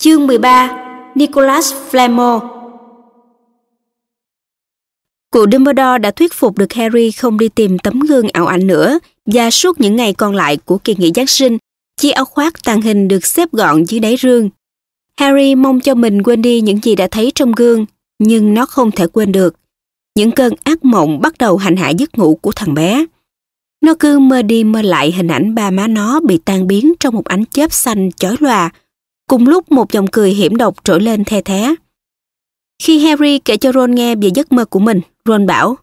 Chương 13 Nicholas Flamel Cụ Dumbledore đã thuyết phục được Harry không đi tìm tấm gương ảo ảnh nữa và suốt những ngày còn lại của kỳ nghỉ Giáng sinh, chiếc áo khoác tàng hình được xếp gọn dưới đáy rương. Harry mong cho mình quên đi những gì đã thấy trong gương, nhưng nó không thể quên được. Những cơn ác mộng bắt đầu hành hạ giấc ngủ của thằng bé. Nó cứ mơ đi mơ lại hình ảnh ba má nó bị tan biến trong một ánh chớp xanh chói lòa, Cùng lúc một dòng cười hiểm độc trỗi lên the thé. Khi Harry kể cho Ron nghe về giấc mơ của mình, Ron bảo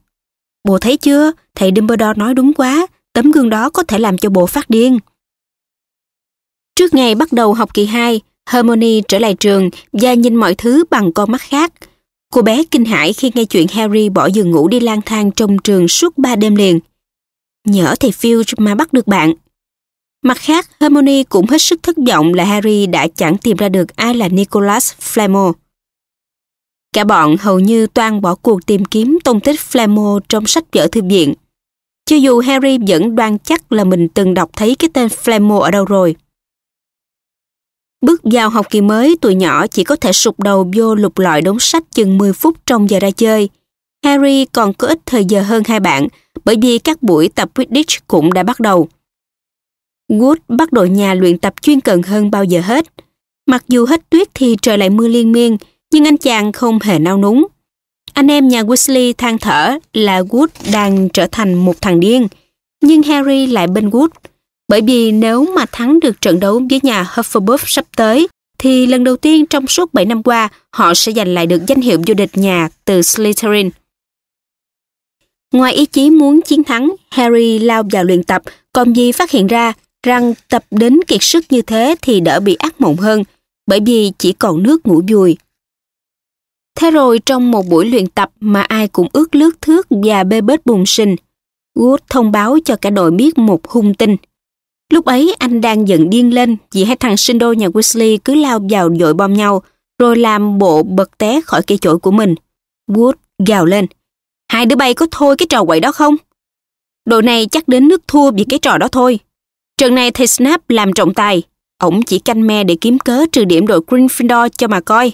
bộ thấy chưa, thầy Dumbledore nói đúng quá, tấm gương đó có thể làm cho bộ phát điên. Trước ngày bắt đầu học kỳ 2, Hermione trở lại trường và nhìn mọi thứ bằng con mắt khác. Cô bé kinh hãi khi nghe chuyện Harry bỏ giường ngủ đi lang thang trong trường suốt ba đêm liền. Nhỡ thầy Filch mà bắt được bạn, Mặt khác, Hermione cũng hết sức thất vọng là Harry đã chẳng tìm ra được ai là Nicholas Flamel. Cả bọn hầu như toan bỏ cuộc tìm kiếm tông tích Flamel trong sách vở thư viện. Cho dù Harry vẫn đoan chắc là mình từng đọc thấy cái tên Flamel ở đâu rồi. Bước vào học kỳ mới, tụi nhỏ chỉ có thể sụp đầu vô lục lọi đống sách chừng 10 phút trong giờ ra chơi. Harry còn có ít thời giờ hơn hai bạn, bởi vì các buổi tập Quidditch cũng đã bắt đầu. Wood bắt đội nhà luyện tập chuyên cần hơn bao giờ hết. Mặc dù hết tuyết thì trời lại mưa liên miên, nhưng anh chàng không hề nao núng. Anh em nhà Weasley than thở là Wood đang trở thành một thằng điên, nhưng Harry lại bên Wood. Bởi vì nếu mà thắng được trận đấu với nhà Hufflepuff sắp tới, thì lần đầu tiên trong suốt 7 năm qua họ sẽ giành lại được danh hiệu vô địch nhà từ Slytherin. Ngoài ý chí muốn chiến thắng, Harry lao vào luyện tập, còn gì phát hiện ra rằng tập đến kiệt sức như thế thì đỡ bị ác mộng hơn, bởi vì chỉ còn nước ngủ vùi. Thế rồi trong một buổi luyện tập mà ai cũng ướt lướt thước và bê bết bùng sinh, Wood thông báo cho cả đội biết một hung tin. Lúc ấy anh đang giận điên lên vì hai thằng sinh đôi nhà Weasley cứ lao vào dội bom nhau rồi làm bộ bật té khỏi cây chổi của mình. Wood gào lên. Hai đứa bay có thôi cái trò quậy đó không? Đội này chắc đến nước thua vì cái trò đó thôi. Trận này thầy Snap làm trọng tài. Ổng chỉ canh me để kiếm cớ trừ điểm đội Gryffindor cho mà coi.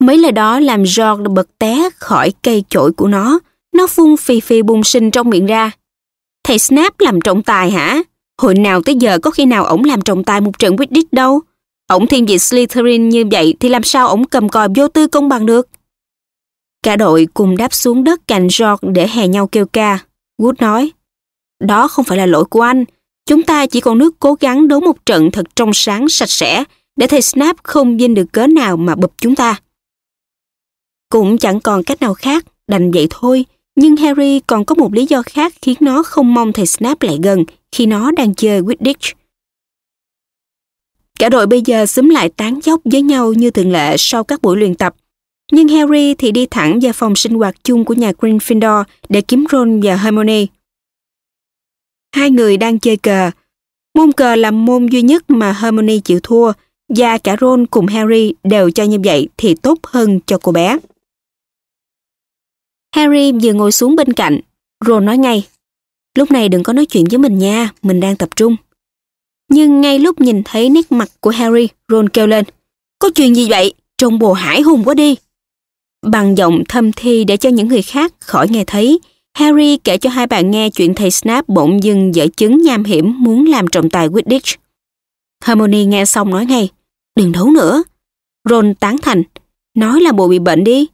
Mấy lời đó làm George bật té khỏi cây chổi của nó. Nó phun phì phì bùng sinh trong miệng ra. Thầy Snap làm trọng tài hả? Hồi nào tới giờ có khi nào ổng làm trọng tài một trận Quidditch đâu. Ổng thiên vị Slytherin như vậy thì làm sao ổng cầm còi vô tư công bằng được? Cả đội cùng đáp xuống đất cạnh George để hè nhau kêu ca. Wood nói, đó không phải là lỗi của anh, Chúng ta chỉ còn nước cố gắng đấu một trận thật trong sáng sạch sẽ để thầy Snap không dinh được cớ nào mà bụp chúng ta. Cũng chẳng còn cách nào khác, đành vậy thôi. Nhưng Harry còn có một lý do khác khiến nó không mong thầy Snap lại gần khi nó đang chơi Quidditch. Cả đội bây giờ xúm lại tán dốc với nhau như thường lệ sau các buổi luyện tập. Nhưng Harry thì đi thẳng vào phòng sinh hoạt chung của nhà Gryffindor để kiếm Ron và Hermione. Hai người đang chơi cờ. Môn cờ là môn duy nhất mà Hermione chịu thua và cả Ron cùng Harry đều cho như vậy thì tốt hơn cho cô bé. Harry vừa ngồi xuống bên cạnh, Ron nói ngay, lúc này đừng có nói chuyện với mình nha, mình đang tập trung. Nhưng ngay lúc nhìn thấy nét mặt của Harry, Ron kêu lên, có chuyện gì vậy? Trông bồ hải hùng quá đi. Bằng giọng thâm thi để cho những người khác khỏi nghe thấy, Harry kể cho hai bạn nghe chuyện thầy Snap bỗng dưng dở chứng nham hiểm muốn làm trọng tài Quidditch. Hermione nghe xong nói ngay, đừng đấu nữa. Ron tán thành, nói là bộ bị bệnh đi.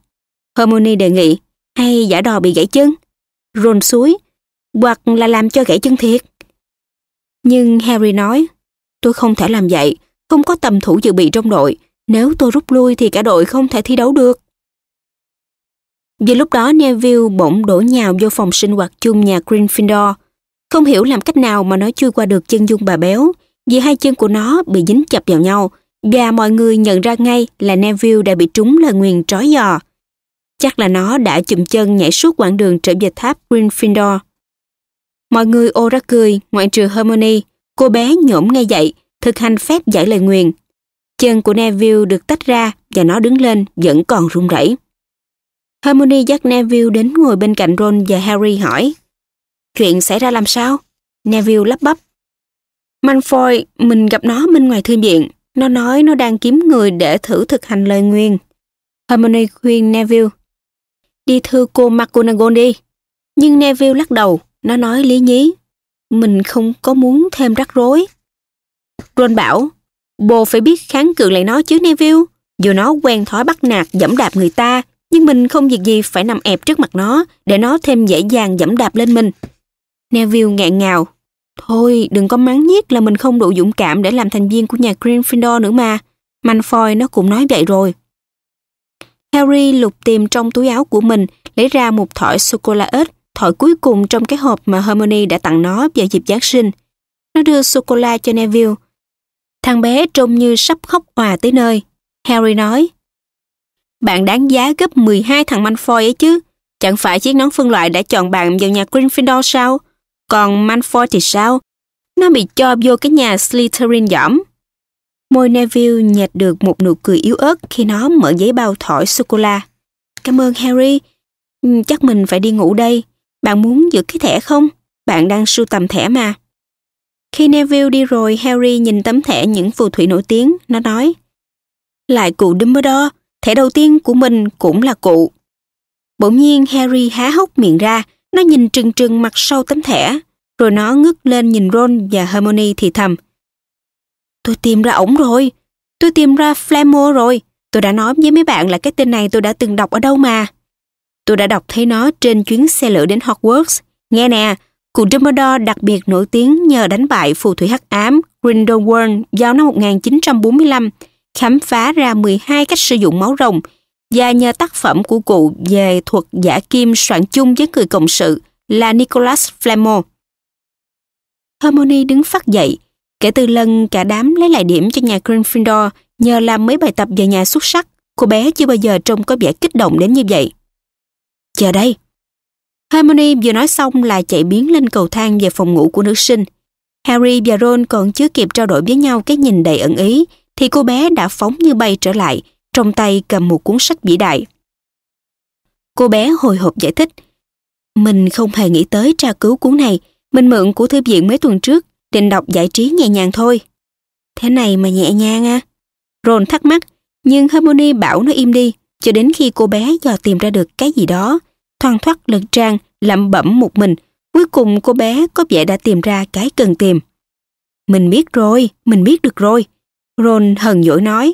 Hermione đề nghị, hay giả đò bị gãy chân. Ron suối, hoặc là làm cho gãy chân thiệt. Nhưng Harry nói, tôi không thể làm vậy, không có tầm thủ dự bị trong đội. Nếu tôi rút lui thì cả đội không thể thi đấu được. Vì lúc đó Neville bỗng đổ nhào vô phòng sinh hoạt chung nhà Gryffindor. Không hiểu làm cách nào mà nó chui qua được chân dung bà béo, vì hai chân của nó bị dính chập vào nhau, và mọi người nhận ra ngay là Neville đã bị trúng lời nguyền trói giò. Chắc là nó đã chùm chân nhảy suốt quãng đường trở về tháp Gryffindor. Mọi người ô ra cười, ngoại trừ Hermione, cô bé nhổm ngay dậy, thực hành phép giải lời nguyền. Chân của Neville được tách ra và nó đứng lên vẫn còn run rẩy. Hermione dắt Neville đến ngồi bên cạnh Ron và Harry hỏi. Chuyện xảy ra làm sao? Neville lắp bắp. Malfoy, mình gặp nó bên ngoài thư viện. nó nói nó đang kiếm người để thử thực hành lời nguyền. Hermione khuyên Neville. Đi thư cô McGonagall đi. Nhưng Neville lắc đầu, nó nói lý nhí. Mình không có muốn thêm rắc rối. Ron bảo, bồ phải biết kháng cự lại nó chứ Neville. Dù nó quen thói bắt nạt dẫm đạp người ta, nhưng mình không việc gì phải nằm ẹp trước mặt nó để nó thêm dễ dàng dẫm đạp lên mình. Neville ngạn ngào. Thôi, đừng có mắng nhiếc là mình không đủ dũng cảm để làm thành viên của nhà Gryffindor nữa mà. Malfoy nó cũng nói vậy rồi. Harry lục tìm trong túi áo của mình, lấy ra một thỏi sô-cô-la ếch, thỏi cuối cùng trong cái hộp mà Hermione đã tặng nó vào dịp Giáng sinh. Nó đưa sô-cô-la cho Neville. Thằng bé trông như sắp khóc hòa tới nơi. Harry nói, bạn đáng giá gấp 12 thằng Malfoy ấy chứ. Chẳng phải chiếc nón phân loại đã chọn bạn vào nhà Gryffindor sao? Còn Malfoy thì sao? Nó bị cho vô cái nhà Slytherin dõm. Môi Neville nhạt được một nụ cười yếu ớt khi nó mở giấy bao thỏi sô-cô-la. Cảm ơn Harry. Ừ, chắc mình phải đi ngủ đây. Bạn muốn giữ cái thẻ không? Bạn đang sưu tầm thẻ mà. Khi Neville đi rồi, Harry nhìn tấm thẻ những phù thủy nổi tiếng. Nó nói, Lại cụ Dumbledore, thẻ đầu tiên của mình cũng là cụ. Bỗng nhiên Harry há hốc miệng ra, nó nhìn trừng trừng mặt sau tấm thẻ, rồi nó ngước lên nhìn Ron và Hermione thì thầm. Tôi tìm ra ổng rồi, tôi tìm ra Flamo rồi, tôi đã nói với mấy bạn là cái tên này tôi đã từng đọc ở đâu mà. Tôi đã đọc thấy nó trên chuyến xe lửa đến Hogwarts. Nghe nè, cụ Dumbledore đặc biệt nổi tiếng nhờ đánh bại phù thủy hắc ám Grindelwald vào năm 1945, khám phá ra 12 cách sử dụng máu rồng và nhờ tác phẩm của cụ về thuật giả kim soạn chung với người cộng sự là Nicholas Flamel. Hermione đứng phát dậy, kể từ lần cả đám lấy lại điểm cho nhà Gryffindor nhờ làm mấy bài tập về nhà xuất sắc, cô bé chưa bao giờ trông có vẻ kích động đến như vậy. Chờ đây. Hermione vừa nói xong là chạy biến lên cầu thang về phòng ngủ của nữ sinh. Harry và Ron còn chưa kịp trao đổi với nhau cái nhìn đầy ẩn ý, thì cô bé đã phóng như bay trở lại, trong tay cầm một cuốn sách vĩ đại. Cô bé hồi hộp giải thích, mình không hề nghĩ tới tra cứu cuốn này, mình mượn của thư viện mấy tuần trước, định đọc giải trí nhẹ nhàng thôi. Thế này mà nhẹ nhàng à? Ron thắc mắc, nhưng Harmony bảo nó im đi, cho đến khi cô bé dò tìm ra được cái gì đó, thoăn thoắt lật trang, lẩm bẩm một mình, cuối cùng cô bé có vẻ đã tìm ra cái cần tìm. Mình biết rồi, mình biết được rồi. Ron hờn dỗi nói,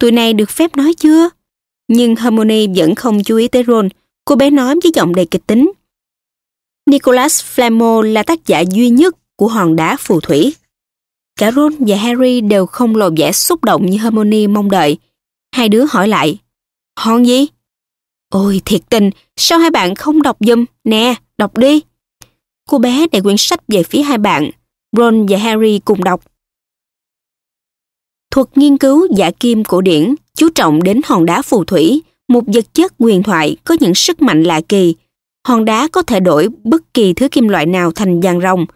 Tụi này được phép nói chưa? Nhưng Harmony vẫn không chú ý tới Ron. Cô bé nói với giọng đầy kịch tính. Nicholas Flamel là tác giả duy nhất của hòn đá phù thủy. Cả Ron và Harry đều không lộ vẻ xúc động như Harmony mong đợi. Hai đứa hỏi lại, hòn gì? Ôi thiệt tình, sao hai bạn không đọc dùm? Nè, đọc đi. Cô bé đẩy quyển sách về phía hai bạn. Ron và Harry cùng đọc. Thuật nghiên cứu giả kim cổ điển chú trọng đến hòn đá phù thủy, một vật chất huyền thoại có những sức mạnh lạ kỳ. Hòn đá có thể đổi bất kỳ thứ kim loại nào thành vàng rồng.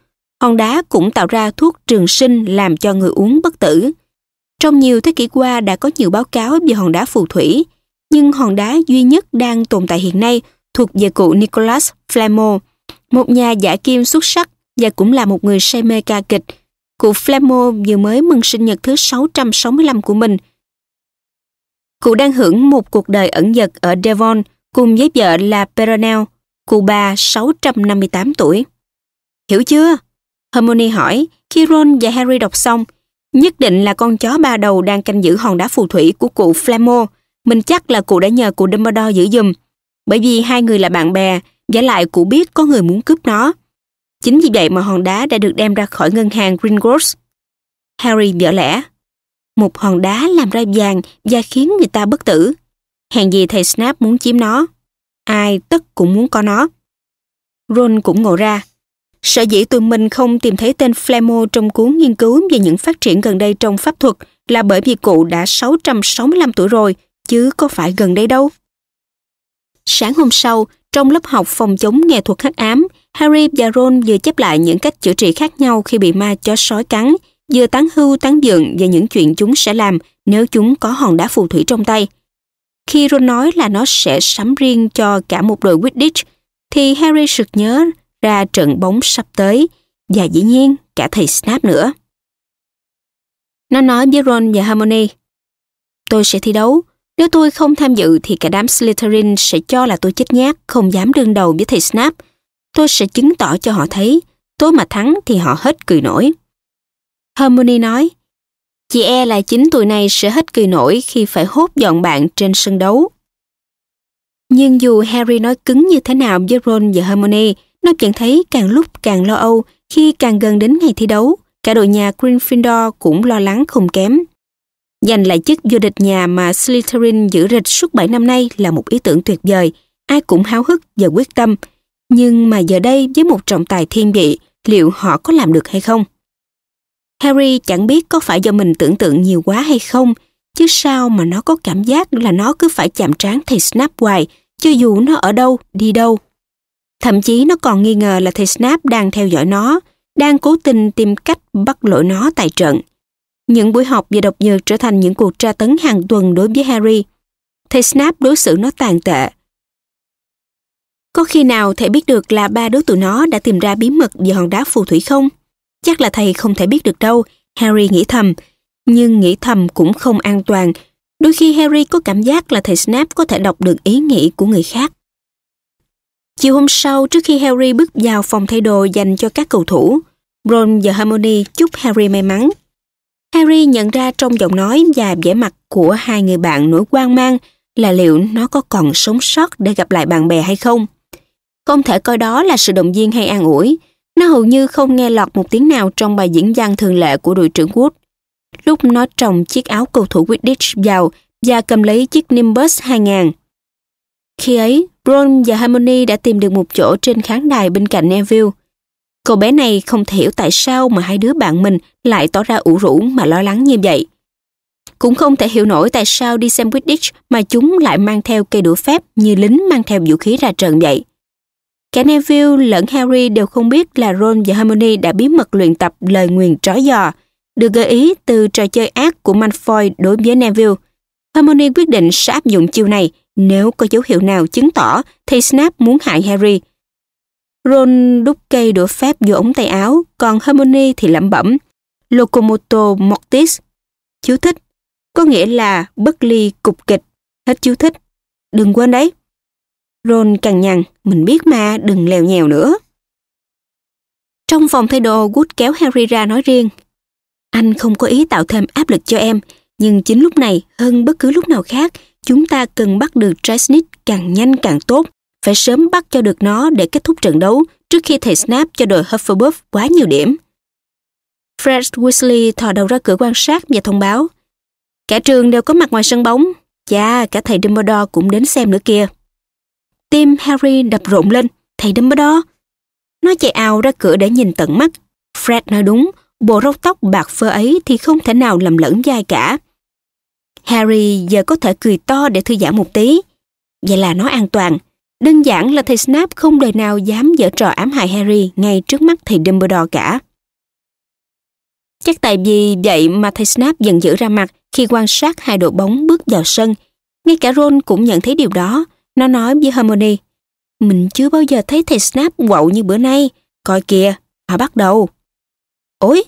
Hòn đá cũng tạo ra thuốc trường sinh làm cho người uống bất tử. Trong nhiều thế kỷ qua đã có nhiều báo cáo về hòn đá phù thủy, nhưng hòn đá duy nhất đang tồn tại hiện nay thuộc về cụ Nicholas Flamel, một nhà giả kim xuất sắc và cũng là một người say mê ca kịch Cụ Flemo vừa mới mừng sinh nhật thứ 665 của mình. Cụ đang hưởng một cuộc đời ẩn dật ở Devon cùng với vợ là Peronel, cụ bà 658 tuổi. Hiểu chưa? Hermione hỏi khi Ron và Harry đọc xong. Nhất định là con chó ba đầu đang canh giữ hòn đá phù thủy của cụ Flamo. Mình chắc là cụ đã nhờ cụ Dumbledore giữ giùm. Bởi vì hai người là bạn bè, giả lại cụ biết có người muốn cướp nó. Chính vì vậy mà hòn đá đã được đem ra khỏi ngân hàng Gringotts. Harry vỡ lẽ. Một hòn đá làm ra vàng và khiến người ta bất tử. Hèn gì thầy Snap muốn chiếm nó. Ai tất cũng muốn có nó. Ron cũng ngộ ra. Sở dĩ tụi mình không tìm thấy tên Flamo trong cuốn nghiên cứu về những phát triển gần đây trong pháp thuật là bởi vì cụ đã 665 tuổi rồi, chứ có phải gần đây đâu. Sáng hôm sau, trong lớp học phòng chống nghệ thuật hắc ám, Harry và Ron vừa chép lại những cách chữa trị khác nhau khi bị ma chó sói cắn, vừa tán hưu tán dựng về những chuyện chúng sẽ làm nếu chúng có hòn đá phù thủy trong tay. Khi Ron nói là nó sẽ sắm riêng cho cả một đội Quidditch, thì Harry sực nhớ ra trận bóng sắp tới, và dĩ nhiên cả thầy Snap nữa. Nó nói với Ron và Hermione. Tôi sẽ thi đấu. Nếu tôi không tham dự thì cả đám Slytherin sẽ cho là tôi chết nhát, không dám đương đầu với thầy Snape. Tôi sẽ chứng tỏ cho họ thấy, tôi mà thắng thì họ hết cười nổi. Hermione nói, chị e là chính tuổi này sẽ hết cười nổi khi phải hốt dọn bạn trên sân đấu. Nhưng dù Harry nói cứng như thế nào với Ron và Hermione, nó vẫn thấy càng lúc càng lo âu khi càng gần đến ngày thi đấu. Cả đội nhà Gryffindor cũng lo lắng không kém. Giành lại chức vô địch nhà mà Slytherin giữ rịch suốt 7 năm nay là một ý tưởng tuyệt vời. Ai cũng háo hức và quyết tâm. Nhưng mà giờ đây với một trọng tài thiên vị, liệu họ có làm được hay không? Harry chẳng biết có phải do mình tưởng tượng nhiều quá hay không, chứ sao mà nó có cảm giác là nó cứ phải chạm trán thầy Snape hoài, cho dù nó ở đâu, đi đâu. Thậm chí nó còn nghi ngờ là thầy Snape đang theo dõi nó, đang cố tình tìm cách bắt lỗi nó tại trận. Những buổi học về độc dược trở thành những cuộc tra tấn hàng tuần đối với Harry. Thầy Snape đối xử nó tàn tệ. Có khi nào thầy biết được là ba đứa tụi nó đã tìm ra bí mật về hòn đá phù thủy không? Chắc là thầy không thể biết được đâu, Harry nghĩ thầm. Nhưng nghĩ thầm cũng không an toàn. Đôi khi Harry có cảm giác là thầy Snape có thể đọc được ý nghĩ của người khác. Chiều hôm sau, trước khi Harry bước vào phòng thay đồ dành cho các cầu thủ, Ron và Hermione chúc Harry may mắn. Harry nhận ra trong giọng nói và vẻ mặt của hai người bạn nỗi quan mang là liệu nó có còn sống sót để gặp lại bạn bè hay không. Không thể coi đó là sự động viên hay an ủi. Nó hầu như không nghe lọt một tiếng nào trong bài diễn văn thường lệ của đội trưởng Wood. Lúc nó trồng chiếc áo cầu thủ Quidditch vào và cầm lấy chiếc Nimbus 2000. Khi ấy, Ron và Harmony đã tìm được một chỗ trên khán đài bên cạnh Neville. Cậu bé này không thể hiểu tại sao mà hai đứa bạn mình lại tỏ ra ủ rũ mà lo lắng như vậy. Cũng không thể hiểu nổi tại sao đi xem Quidditch mà chúng lại mang theo cây đũa phép như lính mang theo vũ khí ra trận vậy. Cả Neville lẫn Harry đều không biết là Ron và Hermione đã bí mật luyện tập lời nguyền trói giò, được gợi ý từ trò chơi ác của Malfoy đối với Neville. Hermione quyết định sẽ áp dụng chiêu này nếu có dấu hiệu nào chứng tỏ thầy Snap muốn hại Harry. Ron đút cây đũa phép vô ống tay áo, còn Hermione thì lẩm bẩm Locomoto Mortis. Chú thích, có nghĩa là bất ly cục kịch. Hết chú thích. Đừng quên đấy. Ron cằn nhằn, mình biết mà, đừng lèo nhèo nữa. Trong phòng thay đồ, Wood kéo Harry ra nói riêng. Anh không có ý tạo thêm áp lực cho em, nhưng chính lúc này, hơn bất cứ lúc nào khác, chúng ta cần bắt được Trisnit càng nhanh càng tốt. Phải sớm bắt cho được nó để kết thúc trận đấu trước khi thầy Snap cho đội Hufflepuff quá nhiều điểm. Fred Weasley thò đầu ra cửa quan sát và thông báo. Cả trường đều có mặt ngoài sân bóng. Chà, cả thầy Dumbledore cũng đến xem nữa kìa. Tim Harry đập rộn lên. Thầy Dumbledore. Nó chạy ào ra cửa để nhìn tận mắt. Fred nói đúng, bộ râu tóc bạc phơ ấy thì không thể nào lầm lẫn dai cả. Harry giờ có thể cười to để thư giãn một tí. Vậy là nó an toàn. Đơn giản là thầy Snape không đời nào dám dở trò ám hại Harry ngay trước mắt thầy Dumbledore cả. Chắc tại vì vậy mà thầy Snape dần dữ ra mặt khi quan sát hai đội bóng bước vào sân. Ngay cả Ron cũng nhận thấy điều đó. Nó nói với Hermione, mình chưa bao giờ thấy thầy Snape quậu như bữa nay. Coi kìa, họ bắt đầu. Ôi,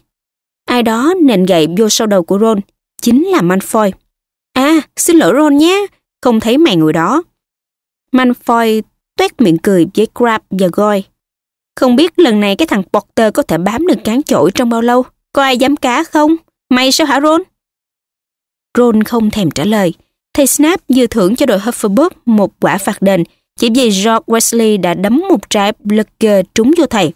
ai đó nện gậy vô sau đầu của Ron, chính là Malfoy. À, xin lỗi Ron nhé, không thấy mày ngồi đó. Manfoy tuét miệng cười với Crab và Goy. Không biết lần này cái thằng Potter có thể bám được cán chổi trong bao lâu? Có ai dám cá không? Mày sao hả Ron? Ron không thèm trả lời. Thầy Snap vừa thưởng cho đội Hufflepuff một quả phạt đền chỉ vì George Wesley đã đấm một trái Blugger trúng vô thầy.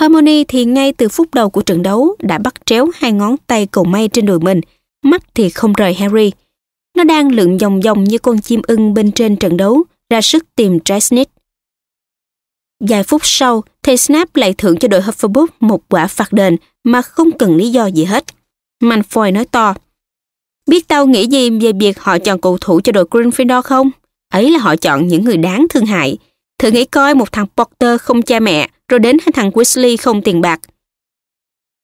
Hermione thì ngay từ phút đầu của trận đấu đã bắt tréo hai ngón tay cầu may trên đùi mình, mắt thì không rời Harry. Nó đang lượn vòng vòng như con chim ưng bên trên trận đấu, ra sức tìm trái snitch. Vài phút sau, thầy Snap lại thưởng cho đội Hufflepuff một quả phạt đền mà không cần lý do gì hết. manfoy nói to. Biết tao nghĩ gì về việc họ chọn cầu thủ cho đội Gryffindor không? Ấy là họ chọn những người đáng thương hại. Thử nghĩ coi một thằng Potter không cha mẹ, rồi đến hai thằng Weasley không tiền bạc.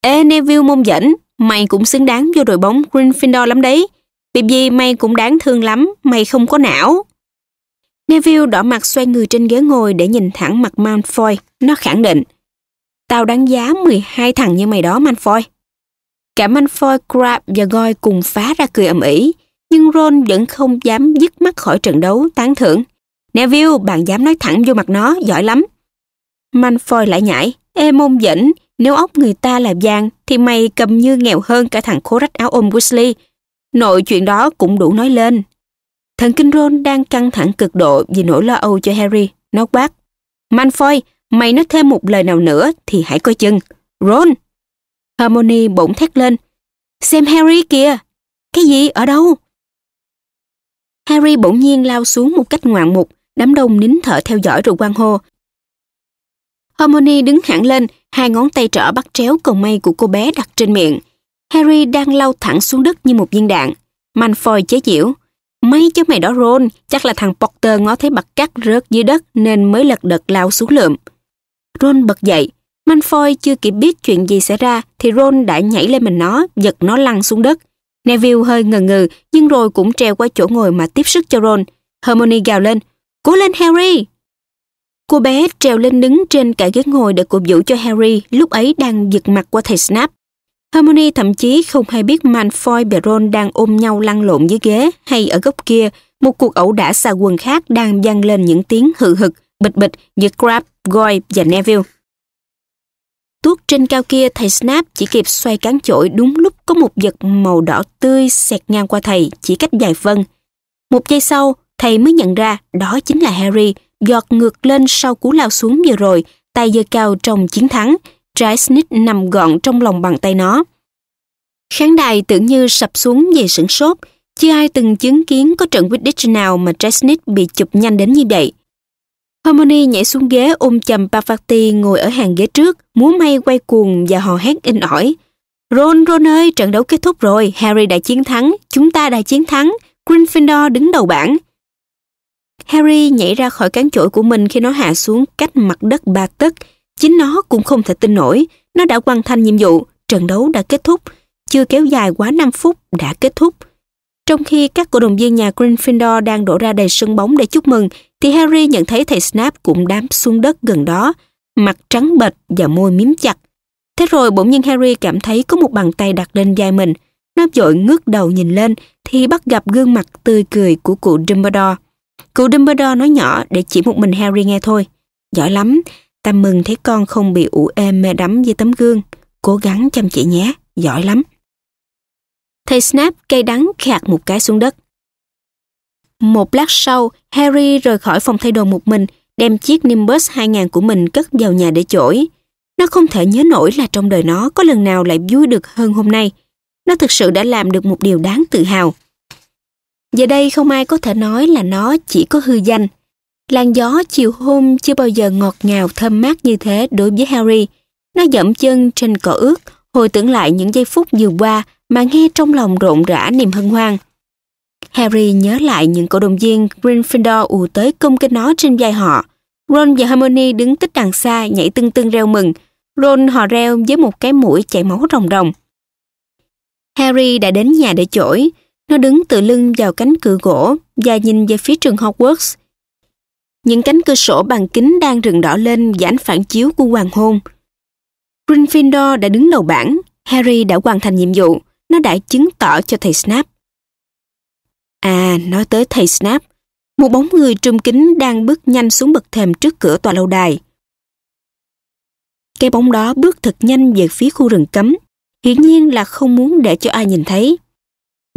Ê Neville mông dẫn, mày cũng xứng đáng vô đội bóng Gryffindor lắm đấy. Vì gì mày cũng đáng thương lắm, mày không có não. Neville đỏ mặt xoay người trên ghế ngồi để nhìn thẳng mặt Malfoy. Nó khẳng định. Tao đáng giá 12 thằng như mày đó Malfoy. Cả Malfoy, Crab và Goy cùng phá ra cười ầm ĩ, nhưng Ron vẫn không dám dứt mắt khỏi trận đấu tán thưởng. Neville, bạn dám nói thẳng vô mặt nó, giỏi lắm. Malfoy lại nhảy, ê môn dẫn, nếu óc người ta là vàng thì mày cầm như nghèo hơn cả thằng khố rách áo ôm Weasley. Nội chuyện đó cũng đủ nói lên. Thần kinh Ron đang căng thẳng cực độ vì nỗi lo âu cho Harry. Nó quát. Malfoy, mày nói thêm một lời nào nữa thì hãy coi chừng. Ron! Hermione bỗng thét lên. Xem Harry kìa! Cái gì? Ở đâu? Harry bỗng nhiên lao xuống một cách ngoạn mục, đám đông nín thở theo dõi rồi quan hô. Hermione đứng hẳn lên, hai ngón tay trỏ bắt tréo cầu may của cô bé đặt trên miệng. Harry đang lao thẳng xuống đất như một viên đạn. Malfoy chế giễu. "Mấy cho mày đó Ron, chắc là thằng Potter ngó thấy bật cắt rớt dưới đất nên mới lật đật lao xuống lượm. Ron bật dậy. Malfoy chưa kịp biết chuyện gì xảy ra thì Ron đã nhảy lên mình nó, giật nó lăn xuống đất. Neville hơi ngần ngừ nhưng rồi cũng treo qua chỗ ngồi mà tiếp sức cho Ron. Hermione gào lên. Cố lên Harry! Cô bé trèo lên đứng trên cả ghế ngồi để cổ vũ cho Harry lúc ấy đang giật mặt qua thầy Snap. Hermione thậm chí không hay biết Malfoy và Ron đang ôm nhau lăn lộn dưới ghế hay ở góc kia, một cuộc ẩu đả xa quần khác đang vang lên những tiếng hự hực, bịch bịch giữa Crab, Goy và Neville. Tuốt trên cao kia thầy Snap chỉ kịp xoay cán chổi đúng lúc có một vật màu đỏ tươi xẹt ngang qua thầy chỉ cách vài phân. Một giây sau, thầy mới nhận ra đó chính là Harry giọt ngược lên sau cú lao xuống vừa rồi, tay giơ cao trong chiến thắng, trái snitch nằm gọn trong lòng bàn tay nó. Khán đài tưởng như sập xuống vì sửng sốt, chưa ai từng chứng kiến có trận Quidditch nào mà trái snitch bị chụp nhanh đến như vậy. Hermione nhảy xuống ghế ôm chầm Pafati ngồi ở hàng ghế trước, múa may quay cuồng và hò hét in ỏi. Ron, Ron ơi, trận đấu kết thúc rồi, Harry đã chiến thắng, chúng ta đã chiến thắng, Gryffindor đứng đầu bảng. Harry nhảy ra khỏi cán chổi của mình khi nó hạ xuống cách mặt đất ba tấc. Chính nó cũng không thể tin nổi. Nó đã hoàn thành nhiệm vụ, trận đấu đã kết thúc. Chưa kéo dài quá 5 phút đã kết thúc. Trong khi các cổ động viên nhà Gryffindor đang đổ ra đầy sân bóng để chúc mừng, thì Harry nhận thấy thầy Snap cũng đám xuống đất gần đó, mặt trắng bệch và môi miếm chặt. Thế rồi bỗng nhiên Harry cảm thấy có một bàn tay đặt lên vai mình. Nó vội ngước đầu nhìn lên thì bắt gặp gương mặt tươi cười của cụ Dumbledore. Cụ Dumbledore nói nhỏ để chỉ một mình Harry nghe thôi. Giỏi lắm, ta mừng thấy con không bị ủ êm mê đắm với tấm gương. Cố gắng chăm chỉ nhé, giỏi lắm. Thầy Snap cây đắng khạc một cái xuống đất. Một lát sau, Harry rời khỏi phòng thay đồ một mình, đem chiếc Nimbus 2000 của mình cất vào nhà để chổi. Nó không thể nhớ nổi là trong đời nó có lần nào lại vui được hơn hôm nay. Nó thực sự đã làm được một điều đáng tự hào. Giờ đây không ai có thể nói là nó chỉ có hư danh. Làn gió chiều hôm chưa bao giờ ngọt ngào thơm mát như thế đối với Harry. Nó dậm chân trên cỏ ướt, hồi tưởng lại những giây phút vừa qua mà nghe trong lòng rộn rã niềm hân hoan. Harry nhớ lại những cổ động viên Gryffindor ù tới công kích nó trên vai họ. Ron và Hermione đứng tích đằng xa nhảy tưng tưng reo mừng. Ron hò reo với một cái mũi chảy máu rồng rồng. Harry đã đến nhà để chổi, nó đứng tựa lưng vào cánh cửa gỗ và nhìn về phía trường Hogwarts. Những cánh cửa sổ bằng kính đang rừng đỏ lên và ánh phản chiếu của hoàng hôn. Gryffindor đã đứng đầu bảng, Harry đã hoàn thành nhiệm vụ, nó đã chứng tỏ cho thầy Snap. À, nói tới thầy Snap, một bóng người trùm kính đang bước nhanh xuống bậc thềm trước cửa tòa lâu đài. Cái bóng đó bước thật nhanh về phía khu rừng cấm, hiển nhiên là không muốn để cho ai nhìn thấy.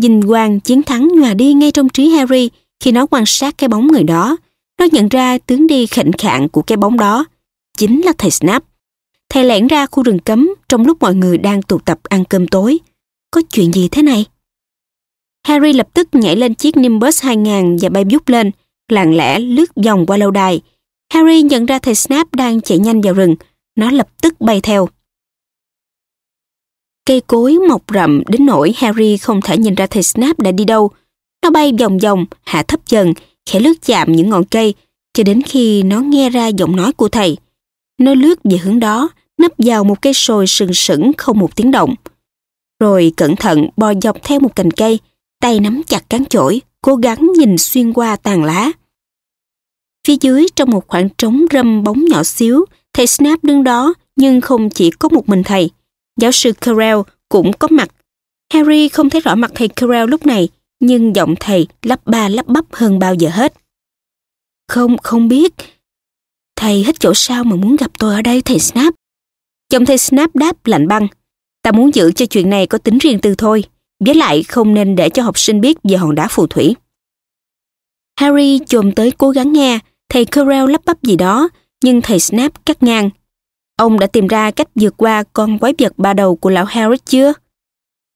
Dinh quang chiến thắng nhòa đi ngay trong trí Harry khi nó quan sát cái bóng người đó. Nó nhận ra tướng đi khệnh khạng của cái bóng đó. Chính là thầy Snap. Thầy lẻn ra khu rừng cấm trong lúc mọi người đang tụ tập ăn cơm tối. Có chuyện gì thế này? Harry lập tức nhảy lên chiếc Nimbus 2000 và bay vút lên, lặng lẽ lướt vòng qua lâu đài. Harry nhận ra thầy Snap đang chạy nhanh vào rừng. Nó lập tức bay theo. Cây cối mọc rậm đến nỗi Harry không thể nhìn ra thầy Snap đã đi đâu. Nó bay vòng vòng, hạ thấp dần, khẽ lướt chạm những ngọn cây, cho đến khi nó nghe ra giọng nói của thầy. Nó lướt về hướng đó, nấp vào một cây sồi sừng sững không một tiếng động. Rồi cẩn thận bò dọc theo một cành cây, tay nắm chặt cán chổi, cố gắng nhìn xuyên qua tàn lá. Phía dưới trong một khoảng trống râm bóng nhỏ xíu, thầy Snap đứng đó nhưng không chỉ có một mình thầy. Giáo sư Carell cũng có mặt. Harry không thấy rõ mặt thầy Carell lúc này, nhưng giọng thầy lắp ba lắp bắp hơn bao giờ hết. Không, không biết. Thầy hết chỗ sao mà muốn gặp tôi ở đây thầy Snap. Chồng thầy Snap đáp lạnh băng. Ta muốn giữ cho chuyện này có tính riêng tư thôi. Với lại không nên để cho học sinh biết về hòn đá phù thủy. Harry chồm tới cố gắng nghe, thầy Quirrell lắp bắp gì đó, nhưng thầy Snap cắt ngang. Ông đã tìm ra cách vượt qua con quái vật ba đầu của lão Harry chưa?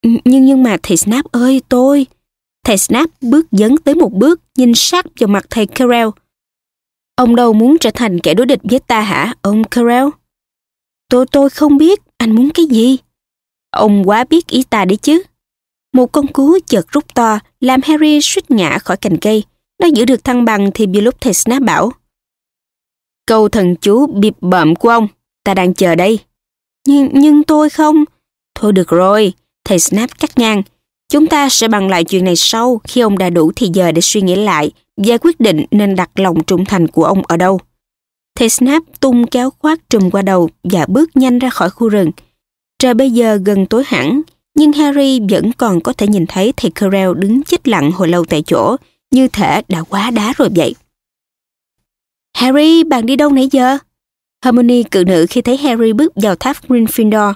Nhưng nhưng mà thầy Snap ơi, tôi... Thầy Snap bước dấn tới một bước, nhìn sát vào mặt thầy Carell. Ông đâu muốn trở thành kẻ đối địch với ta hả, ông Carell? Tôi tôi không biết, anh muốn cái gì? Ông quá biết ý ta đấy chứ. Một con cú chợt rút to, làm Harry suýt ngã khỏi cành cây. Nó giữ được thăng bằng thì bị lúc thầy Snap bảo. Câu thần chú bịp bợm của ông, ta đang chờ đây. Nhưng, nhưng tôi không. Thôi được rồi, thầy Snap cắt ngang. Chúng ta sẽ bàn lại chuyện này sau khi ông đã đủ thì giờ để suy nghĩ lại và quyết định nên đặt lòng trung thành của ông ở đâu. Thầy Snap tung kéo khoác trùm qua đầu và bước nhanh ra khỏi khu rừng. Trời bây giờ gần tối hẳn, nhưng Harry vẫn còn có thể nhìn thấy thầy Carell đứng chết lặng hồi lâu tại chỗ, như thể đã quá đá rồi vậy. Harry, bạn đi đâu nãy giờ? Hermione cự nữ khi thấy Harry bước vào tháp Gryffindor.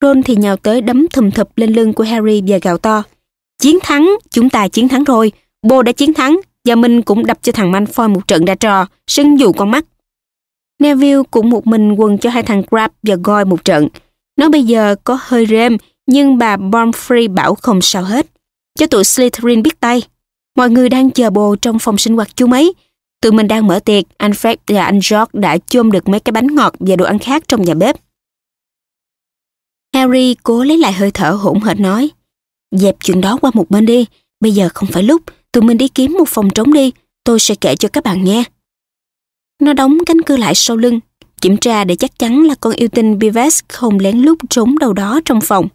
Ron thì nhào tới đấm thùm thụp lên lưng của Harry và gào to. Chiến thắng, chúng ta chiến thắng rồi. Bô đã chiến thắng và mình cũng đập cho thằng Malfoy một trận đa trò, sưng dù con mắt. Neville cũng một mình quần cho hai thằng Crab và Goy một trận. Nó bây giờ có hơi rêm, nhưng bà Bonfrey bảo không sao hết. Cho tụi Slytherin biết tay. Mọi người đang chờ bồ trong phòng sinh hoạt chú mấy. Tụi mình đang mở tiệc, anh Fred và anh George đã chôm được mấy cái bánh ngọt và đồ ăn khác trong nhà bếp. Harry cố lấy lại hơi thở hỗn hển nói. Dẹp chuyện đó qua một bên đi, bây giờ không phải lúc, tụi mình đi kiếm một phòng trống đi, tôi sẽ kể cho các bạn nghe. Nó đóng cánh cửa lại sau lưng, kiểm tra để chắc chắn là con yêu tinh Beavis không lén lút trốn đâu đó trong phòng.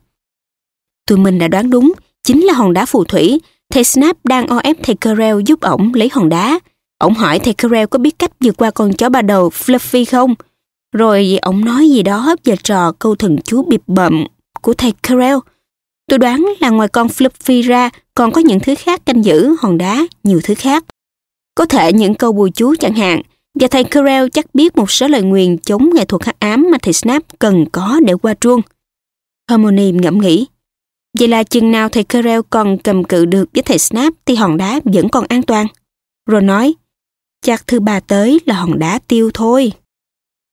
Tụi mình đã đoán đúng, chính là hòn đá phù thủy. Thầy Snap đang o ép thầy Carell giúp ổng lấy hòn đá. Ổng hỏi thầy Carell có biết cách vượt qua con chó ba đầu Fluffy không? Rồi ông nói gì đó về trò câu thần chú bịp bậm của thầy Carell. Tôi đoán là ngoài con Fluffy ra còn có những thứ khác canh giữ hòn đá, nhiều thứ khác. Có thể những câu bùi chú chẳng hạn, và thầy Carell chắc biết một số lời nguyền chống nghệ thuật hắc ám mà thầy Snap cần có để qua truông. Harmony ngẫm nghĩ. Vậy là chừng nào thầy Carell còn cầm cự được với thầy Snap thì hòn đá vẫn còn an toàn. Rồi nói, chắc thứ ba tới là hòn đá tiêu thôi.